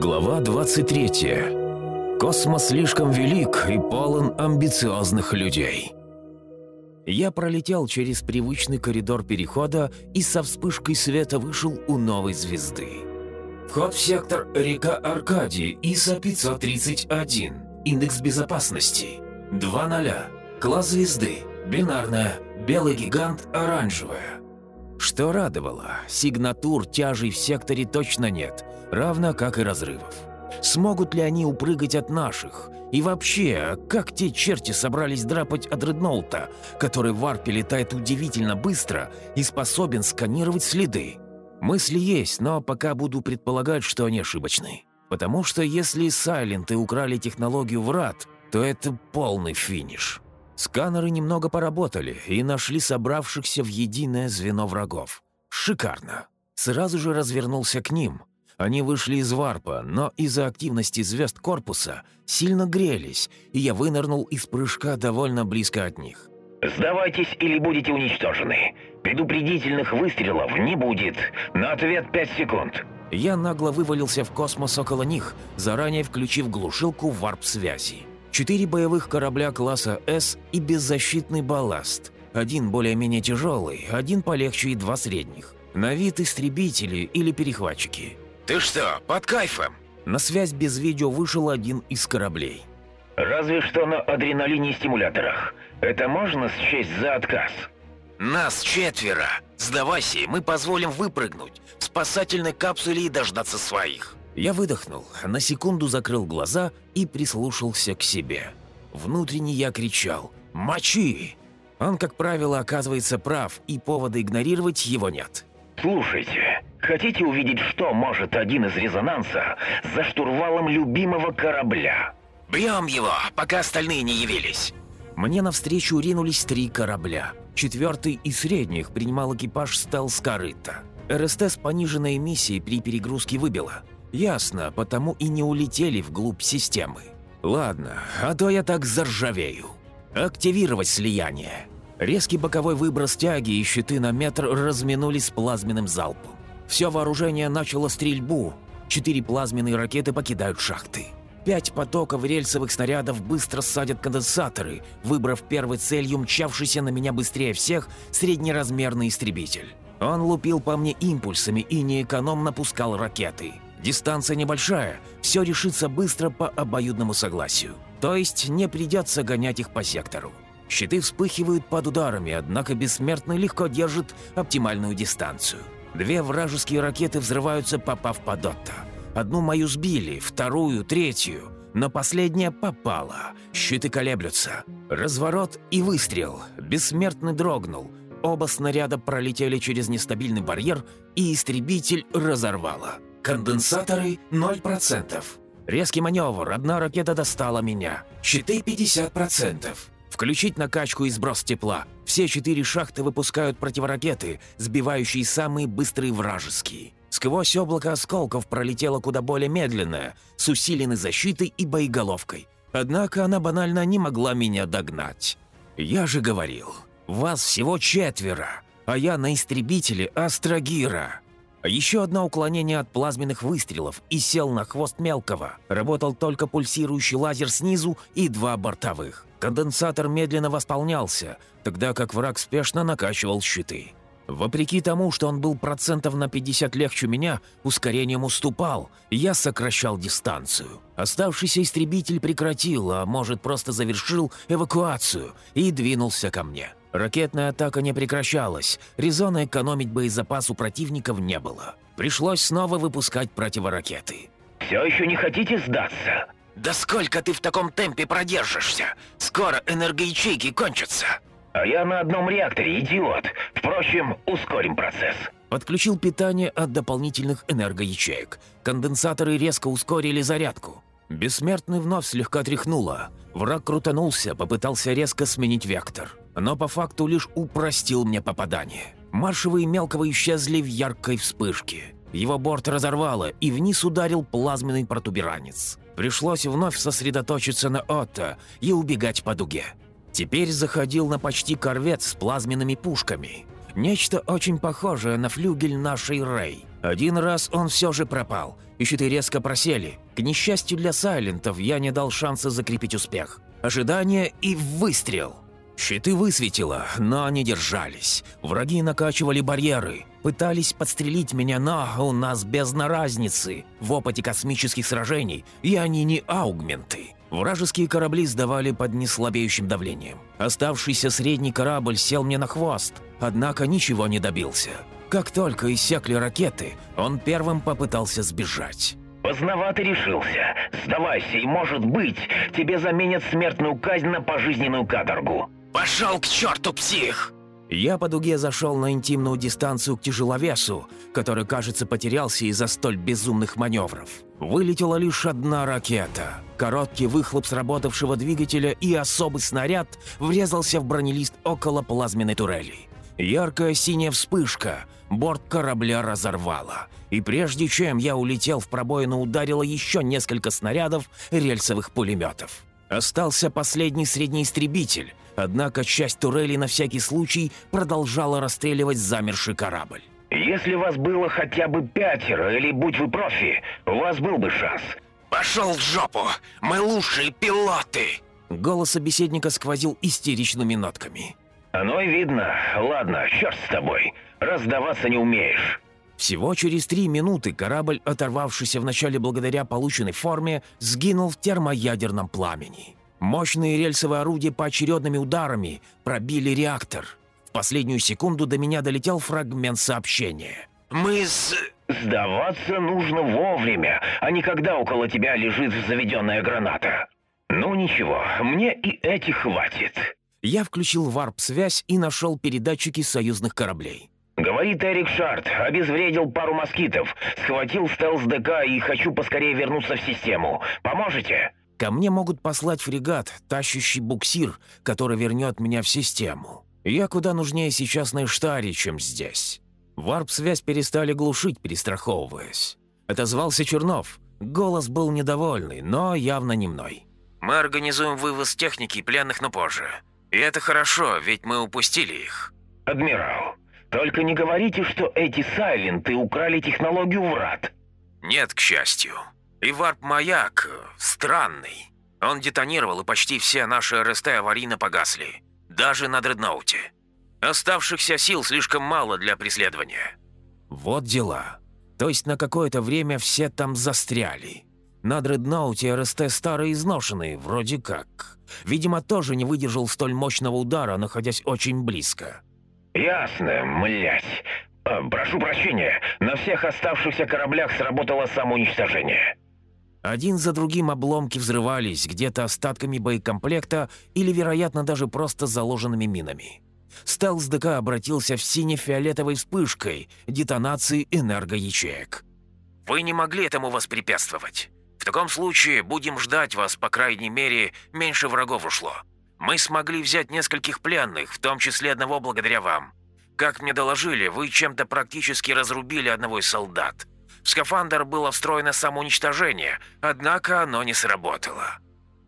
Глава 23. Космос слишком велик и полон амбициозных людей. Я пролетел через привычный коридор перехода и со вспышкой света вышел у новой звезды. Вход в сектор река Аркадий, ИСа 531. Индекс безопасности 2.0. Класс звезды. Бинарная. Белый гигант, оранжевая. Что радовало, сигнатур тяжей в секторе точно нет, равно как и разрывов. Смогут ли они упрыгать от наших? И вообще, как те черти собрались драпать от Редноута, который в варпе летает удивительно быстро и способен сканировать следы? Мысли есть, но пока буду предполагать, что они ошибочны. Потому что если Сайленты украли технологию врат, то это полный финиш. Сканеры немного поработали и нашли собравшихся в единое звено врагов. Шикарно. Сразу же развернулся к ним. Они вышли из варпа, но из-за активности звезд корпуса сильно грелись, и я вынырнул из прыжка довольно близко от них. «Сдавайтесь или будете уничтожены. Предупредительных выстрелов не будет. На ответ 5 секунд». Я нагло вывалился в космос около них, заранее включив глушилку варп-связи. Четыре боевых корабля класса «С» и беззащитный балласт. Один более-менее тяжелый, один полегче и два средних. На вид истребители или перехватчики. «Ты что, под кайфом?» На связь без видео вышел один из кораблей. «Разве что на адреналине и стимуляторах. Это можно счесть за отказ?» «Нас четверо. Сдавайся, мы позволим выпрыгнуть в спасательной капсуле и дождаться своих». Я выдохнул, на секунду закрыл глаза и прислушался к себе. Внутренне я кричал «Мочи!». Он, как правило, оказывается прав, и повода игнорировать его нет. «Слушайте, хотите увидеть, что может один из резонанса за штурвалом любимого корабля?» «Бьем его, пока остальные не явились!» Мне навстречу ринулись три корабля. Четвертый из средних принимал экипаж стелс-корыта. РСТ с пониженной эмиссией при перегрузке выбило. Ясно, потому и не улетели вглубь системы. Ладно, а то я так заржавею. Активировать слияние. Резкий боковой выброс тяги и щиты на метр разминулись плазменным залпом. Все вооружение начало стрельбу. Четыре плазменные ракеты покидают шахты. Пять потоков рельсовых снарядов быстро садят конденсаторы, выбрав первой целью мчавшийся на меня быстрее всех среднеразмерный истребитель. Он лупил по мне импульсами и неэкономно пускал ракеты. Дистанция небольшая, все решится быстро по обоюдному согласию. То есть не придется гонять их по сектору. Щиты вспыхивают под ударами, однако бессмертный легко держит оптимальную дистанцию. Две вражеские ракеты взрываются, попав под Отто. Одну мою сбили, вторую, третью. Но последняя попала. Щиты колеблются. Разворот и выстрел. Бессмертный дрогнул. Оба снаряда пролетели через нестабильный барьер, и истребитель разорвало. Конденсаторы 0%. Резкий маневр, одна ракета достала меня. Щиты 50%. Включить накачку и сброс тепла. Все четыре шахты выпускают противоракеты, сбивающие самые быстрые вражеские. Сквозь облако осколков пролетела куда более медленная, с усиленной защитой и боеголовкой. Однако она банально не могла меня догнать. Я же говорил, вас всего четверо, а я на истребителе Астрагира. Еще одно уклонение от плазменных выстрелов и сел на хвост мелкого. Работал только пульсирующий лазер снизу и два бортовых. Конденсатор медленно восполнялся, тогда как враг спешно накачивал щиты. Вопреки тому, что он был процентов на 50 легче меня, ускорением уступал, я сокращал дистанцию. Оставшийся истребитель прекратил, а может просто завершил эвакуацию и двинулся ко мне. Ракетная атака не прекращалась, резона экономить боезапас у противников не было. Пришлось снова выпускать противоракеты. «Все еще не хотите сдаться?» «Да сколько ты в таком темпе продержишься? Скоро энергоячейки кончатся!» «А я на одном реакторе, идиот! Впрочем, ускорим процесс!» Подключил питание от дополнительных энергоячеек. Конденсаторы резко ускорили зарядку. Бессмертный вновь слегка тряхнуло. Враг крутанулся, попытался резко сменить вектор. Но по факту лишь упростил мне попадание. Маршевые мелкого исчезли в яркой вспышке. Его борт разорвало, и вниз ударил плазменный протуберанец. Пришлось вновь сосредоточиться на Отто и убегать по дуге. Теперь заходил на почти корвет с плазменными пушками. Нечто очень похожее на флюгель нашей Рэй. Один раз он все же пропал, и щиты резко просели. К несчастью для Сайлентов, я не дал шанса закрепить успех. Ожидание и выстрел. Щиты высветило, но они держались. Враги накачивали барьеры, пытались подстрелить меня, но у нас бездна разницы. В опыте космических сражений и они не аугменты. Вражеские корабли сдавали под неслабеющим давлением. Оставшийся средний корабль сел мне на хвост, однако ничего не добился. Как только иссякли ракеты, он первым попытался сбежать. Поздновато решился. Сдавайся, и, может быть, тебе заменят смертную казнь на пожизненную каторгу. Пошел к черту, псих! Я по дуге зашел на интимную дистанцию к тяжеловесу, который, кажется, потерялся из-за столь безумных маневров. Вылетела лишь одна ракета. Короткий выхлоп сработавшего двигателя и особый снаряд врезался в бронелист около плазменной турели. Яркая синяя вспышка, борт корабля разорвала. И прежде чем я улетел в пробоину, ударило еще несколько снарядов рельсовых пулеметов. Остался последний средний истребитель, однако часть турели на всякий случай продолжала расстреливать замерший корабль. Если вас было хотя бы пятеро, или будь вы профи, у вас был бы шанс. Пошел в жопу! Мы лучшие пилоты! Голос собеседника сквозил истеричными нотками. Оно и видно. Ладно, черт с тобой. Раздаваться не умеешь. Всего через три минуты корабль, оторвавшийся вначале благодаря полученной форме, сгинул в термоядерном пламени. Мощные рельсовые орудия поочередными ударами пробили реактор. В последнюю секунду до меня долетел фрагмент сообщения. Мы с... Сдаваться нужно вовремя, а не когда около тебя лежит заведенная граната. Ну ничего, мне и этих хватит. Я включил варп-связь и нашел передатчики союзных кораблей. Говорит Эрик Шарт, обезвредил пару москитов, схватил стелс ДК и хочу поскорее вернуться в систему. Поможете? Ко мне могут послать фрегат, тащащий буксир, который вернет меня в систему. Я куда нужнее сейчас на Иштаре, чем здесь. Варп-связь перестали глушить, перестраховываясь. Это звался Чернов. Голос был недовольный, но явно не мной. Мы организуем вывоз техники и пленных, но позже. И это хорошо, ведь мы упустили их. Адмирал, только не говорите, что эти сайленты украли технологию врат. Нет, к счастью. И варп-маяк странный. Он детонировал, и почти все наши РСТ аварийно погасли. Даже на дредноуте. Оставшихся сил слишком мало для преследования. Вот дела. То есть на какое-то время все там застряли. На дредноуте РСТ старые изношенные, вроде как. Видимо, тоже не выдержал столь мощного удара, находясь очень близко. Ясно, млять. А, прошу прощения, на всех оставшихся кораблях сработало самоуничтожение. Один за другим обломки взрывались, где-то остатками боекомплекта или, вероятно, даже просто заложенными минами. Стелс ДК обратился в сине-фиолетовой вспышкой детонации энергоячеек. «Вы не могли этому воспрепятствовать. В таком случае будем ждать вас, по крайней мере, меньше врагов ушло. Мы смогли взять нескольких пленных, в том числе одного благодаря вам. Как мне доложили, вы чем-то практически разрубили одного из солдат. В скафандр было встроено самоуничтожение, однако оно не сработало».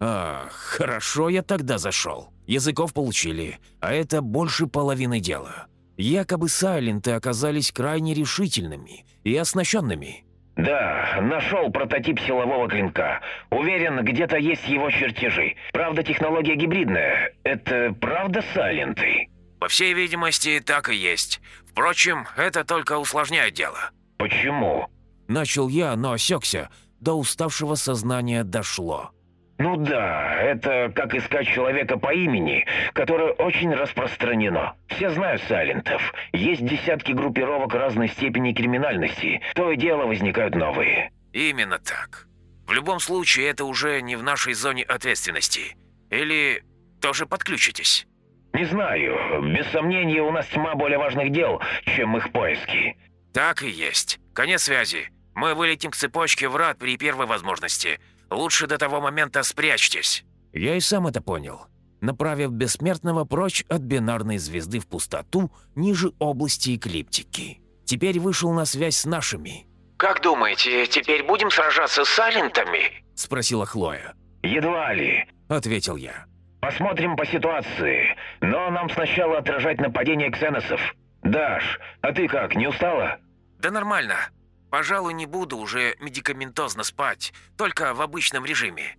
«Ах, хорошо я тогда зашел. Языков получили, а это больше половины дела. Якобы сайленты оказались крайне решительными и оснащенными». «Да, нашел прототип силового клинка. Уверен, где-то есть его чертежи. Правда, технология гибридная. Это правда сайленты?» «По всей видимости, так и есть. Впрочем, это только усложняет дело». «Почему?» Начал я, но осекся. До уставшего сознания дошло. Ну да, это как искать человека по имени, которое очень распространено. Все знают Сайлентов. Есть десятки группировок разной степени криминальности. То и дело возникают новые. Именно так. В любом случае, это уже не в нашей зоне ответственности. Или тоже подключитесь? Не знаю. Без сомнения, у нас тьма более важных дел, чем их поиски. Так и есть. Конец связи. Мы вылетим к цепочке врат при первой возможности. Лучше до того момента спрячьтесь». Я и сам это понял, направив бессмертного прочь от бинарной звезды в пустоту ниже области эклиптики. Теперь вышел на связь с нашими. «Как думаете, теперь будем сражаться с Сайлентами?» – спросила Хлоя. «Едва ли», – ответил я. «Посмотрим по ситуации, но нам сначала отражать нападение ксеносов. «Даш, а ты как, не устала?» «Да нормально. Пожалуй, не буду уже медикаментозно спать, только в обычном режиме.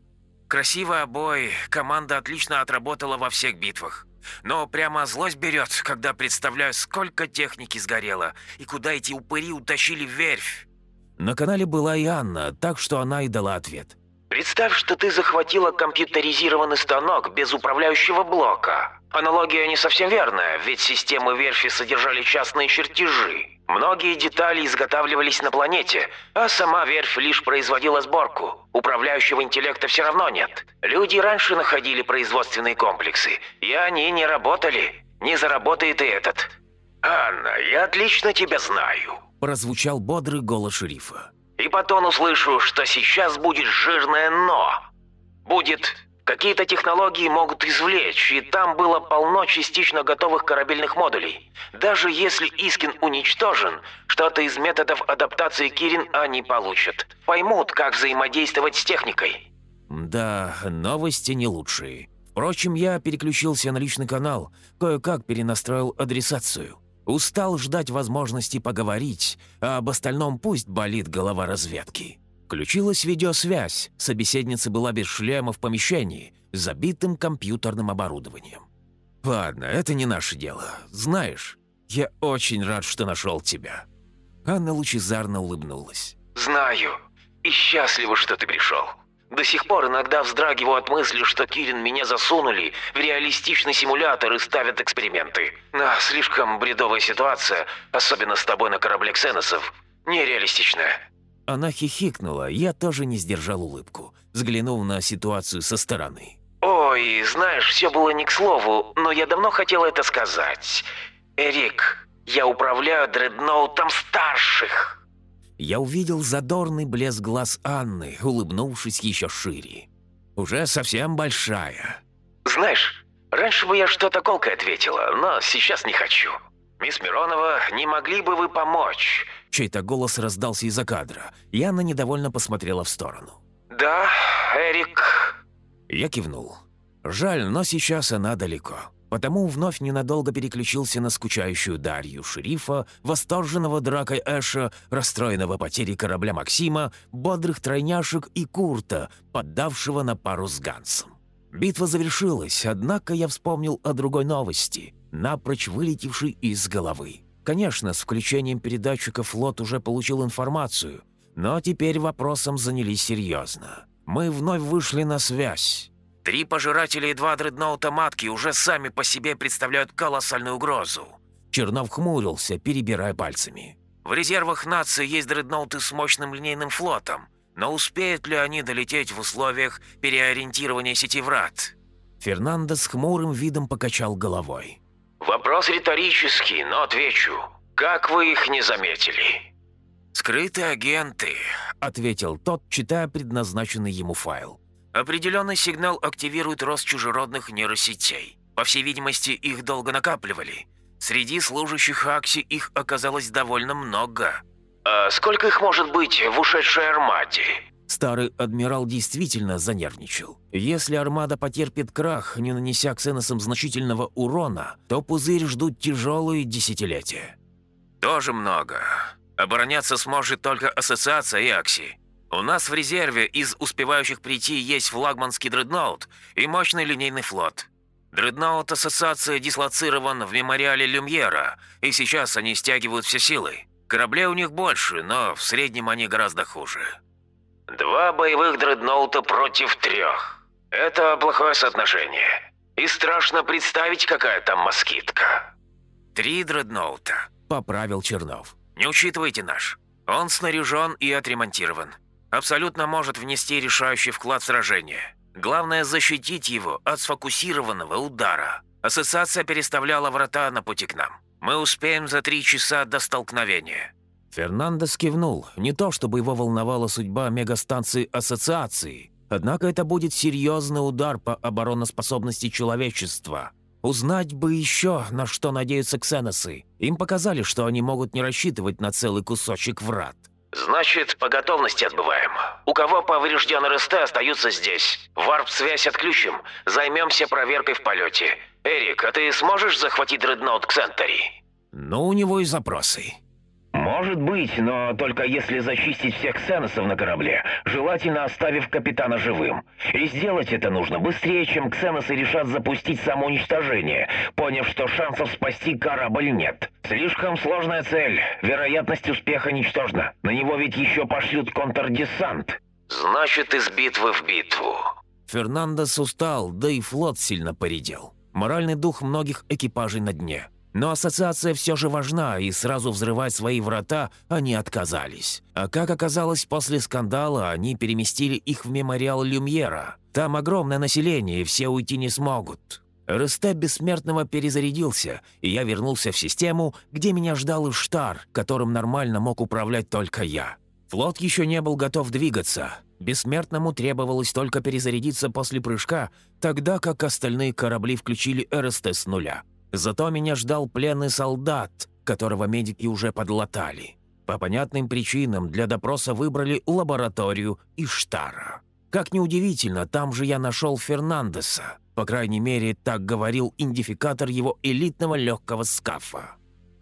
Красивый обой, команда отлично отработала во всех битвах. Но прямо злость берет, когда представляю, сколько техники сгорело и куда эти упыри утащили в верфь. На канале была и Анна, так что она и дала ответ. Представь, что ты захватила компьютеризированный станок без управляющего блока. Аналогия не совсем верная, ведь системы верфи содержали частные чертежи. Многие детали изготавливались на планете, а сама верфь лишь производила сборку. Управляющего интеллекта все равно нет. Люди раньше находили производственные комплексы, и они не работали. Не заработает и этот. «Анна, я отлично тебя знаю», – прозвучал бодрый голос шерифа. И по тону слышу, что сейчас будет жирное «но». Будет Какие-то технологии могут извлечь, и там было полно частично готовых корабельных модулей. Даже если Искин уничтожен, что-то из методов адаптации Кирин они получат. Поймут, как взаимодействовать с техникой. Да, новости не лучшие. Впрочем, я переключился на личный канал, кое-как перенастроил адресацию. Устал ждать возможности поговорить, а об остальном пусть болит голова разведки. Включилась видеосвязь, собеседница была без шлема в помещении, забитым компьютерным оборудованием. «Ладно, это не наше дело. Знаешь, я очень рад, что нашел тебя». Анна лучезарно улыбнулась. «Знаю. И счастлива, что ты пришел. До сих пор иногда вздрагиваю от мысли, что Кирин меня засунули в реалистичный симулятор и ставят эксперименты. Но слишком бредовая ситуация, особенно с тобой на корабле ксеносов, нереалистичная. Она хихикнула, я тоже не сдержал улыбку, взглянув на ситуацию со стороны. «Ой, знаешь, все было не к слову, но я давно хотел это сказать. Эрик, я управляю дредноутом старших!» Я увидел задорный блеск глаз Анны, улыбнувшись еще шире. «Уже совсем большая». «Знаешь, раньше бы я что-то колкое ответила, но сейчас не хочу. Мисс Миронова, не могли бы вы помочь?» Чей-то голос раздался из-за кадра. Яна недовольно посмотрела в сторону. «Да, Эрик...» Я кивнул. Жаль, но сейчас она далеко. Потому вновь ненадолго переключился на скучающую Дарью шерифа, восторженного дракой Эша, расстроенного потерей корабля Максима, бодрых тройняшек и Курта, поддавшего на пару с Гансом. Битва завершилась, однако я вспомнил о другой новости, напрочь вылетевшей из головы. Конечно, с включением передатчика флот уже получил информацию, но теперь вопросом занялись серьезно. Мы вновь вышли на связь. Три пожирателя и два дредноута матки уже сами по себе представляют колоссальную угрозу. Чернов хмурился, перебирая пальцами. В резервах нации есть дредноуты с мощным линейным флотом, но успеют ли они долететь в условиях переориентирования сети врат? Фернандо с хмурым видом покачал головой. Вопрос риторический, но отвечу. Как вы их не заметили?» «Скрытые агенты», — ответил тот, читая предназначенный ему файл. «Определенный сигнал активирует рост чужеродных нейросетей. По всей видимости, их долго накапливали. Среди служащих Акси их оказалось довольно много». «А сколько их может быть в ушедшей армаде?» Старый адмирал действительно занервничал. Если армада потерпит крах, не нанеся ксеносам значительного урона, то пузырь ждут тяжелые десятилетия. «Тоже много. Обороняться сможет только Ассоциация и Акси. У нас в резерве из успевающих прийти есть флагманский дредноут и мощный линейный флот. Дредноут Ассоциации дислоцирован в мемориале Люмьера, и сейчас они стягивают все силы. Кораблей у них больше, но в среднем они гораздо хуже». Два боевых дредноута против трех. Это плохое соотношение. И страшно представить, какая там москитка. Три дредноута, поправил Чернов. Не учитывайте наш. Он снаряжен и отремонтирован. Абсолютно может внести решающий вклад в сражение. Главное защитить его от сфокусированного удара. Ассоциация переставляла врата на пути к нам. Мы успеем за три часа до столкновения. Фернандес кивнул. Не то, чтобы его волновала судьба мегастанции Ассоциации. Однако это будет серьезный удар по обороноспособности человечества. Узнать бы еще, на что надеются ксеносы. Им показали, что они могут не рассчитывать на целый кусочек врат. «Значит, по готовности отбываем. У кого поврежден РСТ, остаются здесь. Варп-связь отключим. Займемся проверкой в полете. Эрик, а ты сможешь захватить дредноут к Сентери?» но у него и запросы. «Может быть, но только если зачистить всех ксеносов на корабле, желательно оставив капитана живым. И сделать это нужно быстрее, чем ксеносы решат запустить самоуничтожение, поняв, что шансов спасти корабль нет. Слишком сложная цель, вероятность успеха ничтожна. На него ведь еще пошлют контрдесант». «Значит, из битвы в битву». Фернандес устал, да и флот сильно поредел. Моральный дух многих экипажей на дне – но ассоциация все же важна, и сразу взрывать свои врата они отказались. А как оказалось, после скандала они переместили их в мемориал Люмьера. Там огромное население, и все уйти не смогут. РСТ Бессмертного перезарядился, и я вернулся в систему, где меня ждал Иштар, которым нормально мог управлять только я. Флот еще не был готов двигаться. Бессмертному требовалось только перезарядиться после прыжка, тогда как остальные корабли включили РСТ с нуля. Зато меня ждал пленный солдат, которого медики уже подлатали. По понятным причинам для допроса выбрали лабораторию Иштара. Как неудивительно, там же я нашел Фернандеса. По крайней мере, так говорил идентификатор его элитного легкого скафа.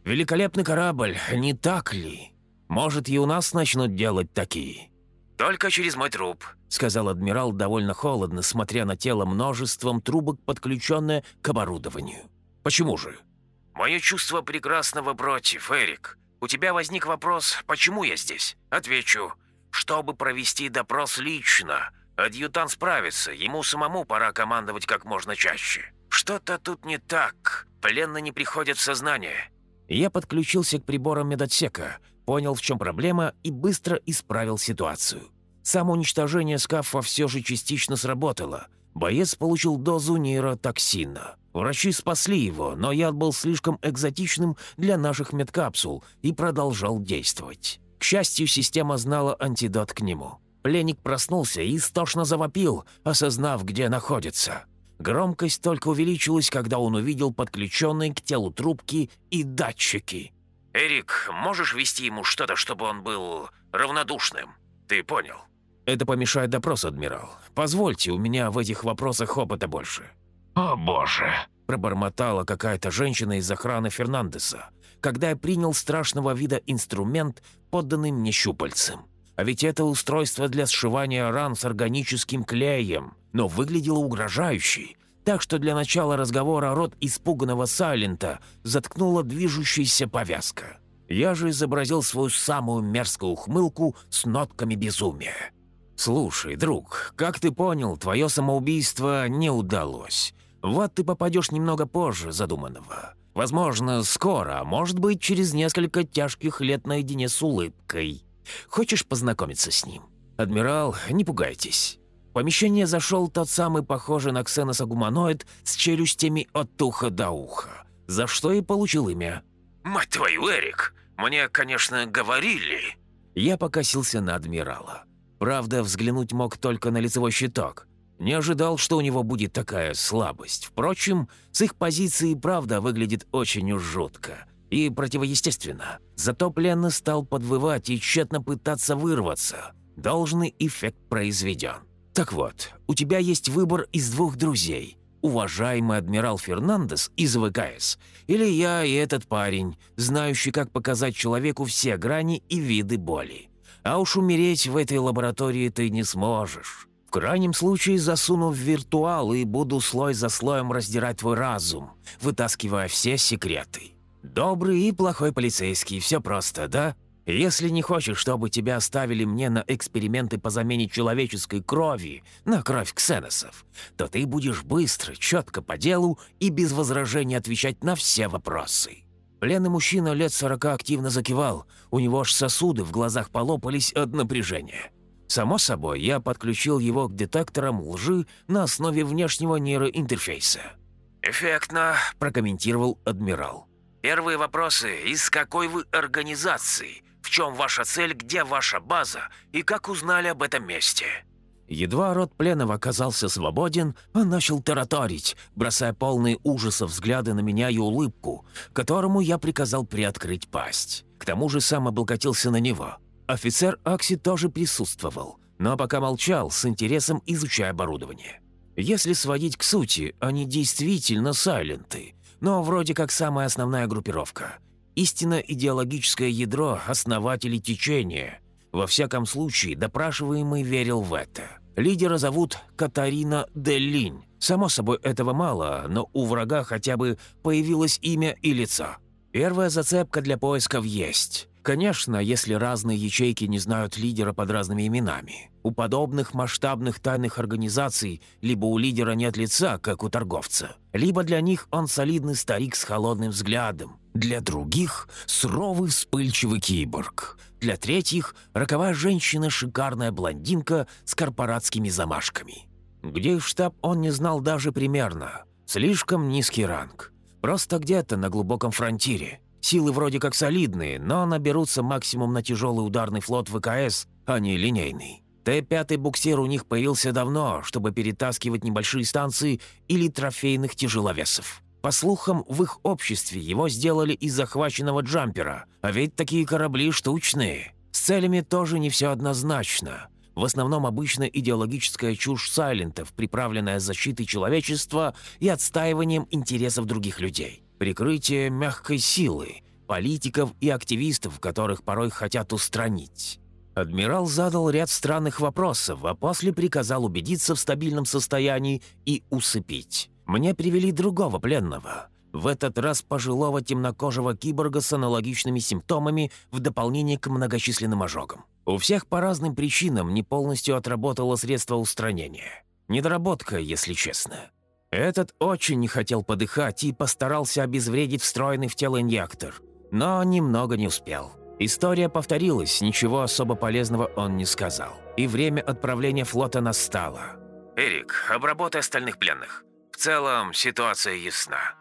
Великолепный корабль, не так ли? Может, и у нас начнут делать такие?» «Только через мой труп», — сказал адмирал довольно холодно, смотря на тело множеством трубок, подключенное к оборудованию. Почему же?» «Мое чувство прекрасного против, Эрик. У тебя возник вопрос, почему я здесь? Отвечу. Чтобы провести допрос лично. Адъютант справится, ему самому пора командовать как можно чаще. Что-то тут не так. Пленные не приходят в сознание». Я подключился к приборам медотсека, понял, в чем проблема, и быстро исправил ситуацию. Самоуничтожение скафа все же частично сработало. Боец получил дозу нейротоксина. Врачи спасли его, но яд был слишком экзотичным для наших медкапсул и продолжал действовать. К счастью, система знала антидот к нему. Пленник проснулся и истошно завопил, осознав, где находится. Громкость только увеличилась, когда он увидел подключенные к телу трубки и датчики. «Эрик, можешь вести ему что-то, чтобы он был равнодушным? Ты понял?» «Это помешает допрос, адмирал. Позвольте, у меня в этих вопросах опыта больше». «О боже!» – пробормотала какая-то женщина из охраны Фернандеса, когда я принял страшного вида инструмент, подданный мне щупальцем. А ведь это устройство для сшивания ран с органическим клеем, но выглядело угрожающе, так что для начала разговора рот испуганного Сайлента заткнула движущаяся повязка. Я же изобразил свою самую мерзкую ухмылку с нотками безумия. «Слушай, друг, как ты понял, твое самоубийство не удалось. Вот ты попадешь немного позже задуманного. Возможно, скоро, а может быть, через несколько тяжких лет наедине с улыбкой. Хочешь познакомиться с ним? Адмирал, не пугайтесь». В помещение зашел тот самый похожий на ксеноса гуманоид с челюстями от уха до уха, за что и получил имя. «Мать твою, Эрик, мне, конечно, говорили...» Я покосился на адмирала. Правда, взглянуть мог только на лицевой щиток. Не ожидал, что у него будет такая слабость. Впрочем, с их позиции правда выглядит очень уж жутко и противоестественно. Зато пленный стал подвывать и тщетно пытаться вырваться. Должный эффект произведен. Так вот, у тебя есть выбор из двух друзей. Уважаемый адмирал Фернандес из ВКС, или я и этот парень, знающий, как показать человеку все грани и виды боли. А уж умереть в этой лаборатории ты не сможешь. В крайнем случае засуну в виртуал и буду слой за слоем раздирать твой разум, вытаскивая все секреты. Добрый и плохой полицейский, все просто, да? Если не хочешь, чтобы тебя оставили мне на эксперименты по замене человеческой крови на кровь ксеносов, то ты будешь быстро, четко по делу и без возражений отвечать на все вопросы. Пленный мужчина лет сорока активно закивал, у него аж сосуды в глазах полопались от напряжения. Само собой, я подключил его к детекторам лжи на основе внешнего нейроинтерфейса. «Эффектно», – прокомментировал адмирал. «Первые вопросы. Из какой вы организации? В чем ваша цель? Где ваша база? И как узнали об этом месте?» Едва рот пленного оказался свободен, он начал тараторить, бросая полные ужаса взгляды на меня и улыбку, которому я приказал приоткрыть пасть. К тому же сам облокотился на него. Офицер Акси тоже присутствовал, но пока молчал, с интересом изучая оборудование. Если сводить к сути, они действительно сайленты, но вроде как самая основная группировка. Истинно идеологическое ядро основателей течения. Во всяком случае, допрашиваемый верил в это. Лидера зовут Катарина Деллинь. Само собой, этого мало, но у врага хотя бы появилось имя и лицо. Первая зацепка для поисков есть. Конечно, если разные ячейки не знают лидера под разными именами. У подобных масштабных тайных организаций либо у лидера нет лица, как у торговца, либо для них он солидный старик с холодным взглядом. Для других – суровый вспыльчивый киборг. Для третьих – роковая женщина-шикарная блондинка с корпоратскими замашками. Где их штаб, он не знал даже примерно. Слишком низкий ранг. Просто где-то на глубоком фронтире. Силы вроде как солидные, но наберутся максимум на тяжелый ударный флот ВКС, а не линейный. Т-5 буксир у них появился давно, чтобы перетаскивать небольшие станции или трофейных тяжеловесов. По слухам, в их обществе его сделали из захваченного джампера, а ведь такие корабли штучные. С целями тоже не все однозначно. В основном обычно идеологическая чушь сайлентов, приправленная защитой человечества и отстаиванием интересов других людей прикрытие мягкой силы, политиков и активистов, которых порой хотят устранить. Адмирал задал ряд странных вопросов, а после приказал убедиться в стабильном состоянии и усыпить. Мне привели другого пленного. В этот раз пожилого темнокожего киборга с аналогичными симптомами в дополнение к многочисленным ожогам. У всех по разным причинам не полностью отработало средство устранения. Недоработка, если честно. Этот очень не хотел подыхать и постарался обезвредить встроенный в тело инъектор, но немного не успел. История повторилась, ничего особо полезного он не сказал. И время отправления флота настало. «Эрик, обработай остальных пленных. В целом, ситуация ясна».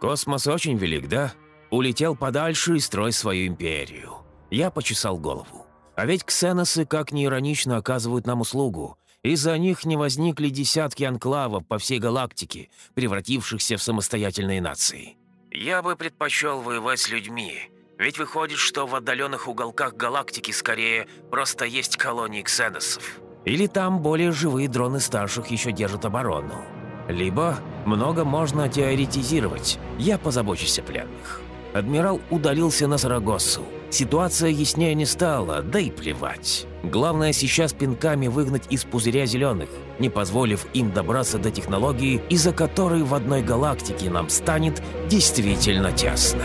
«Космос очень велик, да? Улетел подальше и строй свою империю». Я почесал голову. А ведь ксеносы, как ни иронично, оказывают нам услугу. Из-за них не возникли десятки анклавов по всей галактике, превратившихся в самостоятельные нации. «Я бы предпочел воевать с людьми, ведь выходит, что в отдаленных уголках галактики скорее просто есть колонии ксеносов». Или там более живые дроны старших еще держат оборону. Либо много можно теоретизировать. Я позабочусь о пленных. Адмирал удалился на Сарагоссу. Ситуация яснее не стала, да и плевать. Главное сейчас пинками выгнать из пузыря зеленых, не позволив им добраться до технологии, из-за которой в одной галактике нам станет действительно тесно.